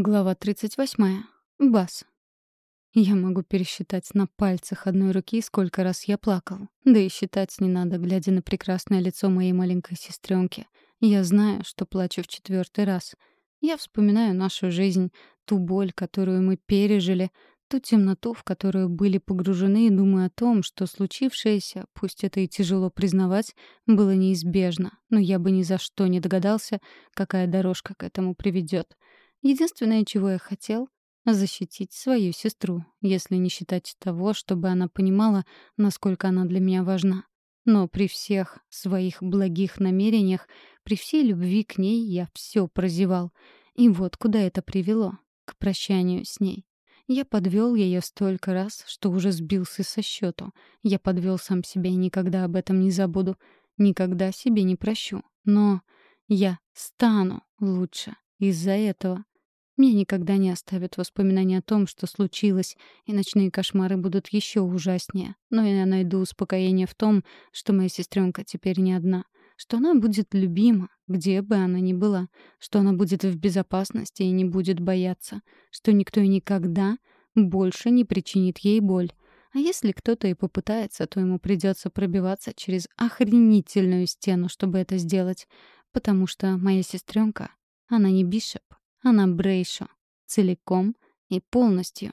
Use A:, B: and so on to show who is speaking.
A: Глава 38. Бас. Я могу пересчитать на пальцах одной руки, сколько раз я плакал. Да и считать не надо, глядя на прекрасное лицо моей маленькой сестренки. Я знаю, что плачу в четвертый раз. Я вспоминаю нашу жизнь, ту боль, которую мы пережили, ту темноту, в которую были погружены, и думаю о том, что случившееся, пусть это и тяжело признавать, было неизбежно, но я бы ни за что не догадался, какая дорожка к этому приведет. Единственное, чего я хотел — защитить свою сестру, если не считать того, чтобы она понимала, насколько она для меня важна. Но при всех своих благих намерениях, при всей любви к ней я все прозевал. И вот куда это привело. К прощанию с ней. Я подвел ее столько раз, что уже сбился со счету. Я подвел сам себя и никогда об этом не забуду. Никогда себе не прощу. Но я стану лучше из-за этого. Меня никогда не оставят воспоминания о том, что случилось, и ночные кошмары будут еще ужаснее. Но я найду успокоение в том, что моя сестренка теперь не одна, что она будет любима, где бы она ни была, что она будет в безопасности и не будет бояться, что никто и никогда больше не причинит ей боль. А если кто-то и попытается, то ему придется пробиваться через охренительную стену, чтобы это сделать, потому что моя сестренка, она не Бишоп, она Брейшо. Целиком и полностью.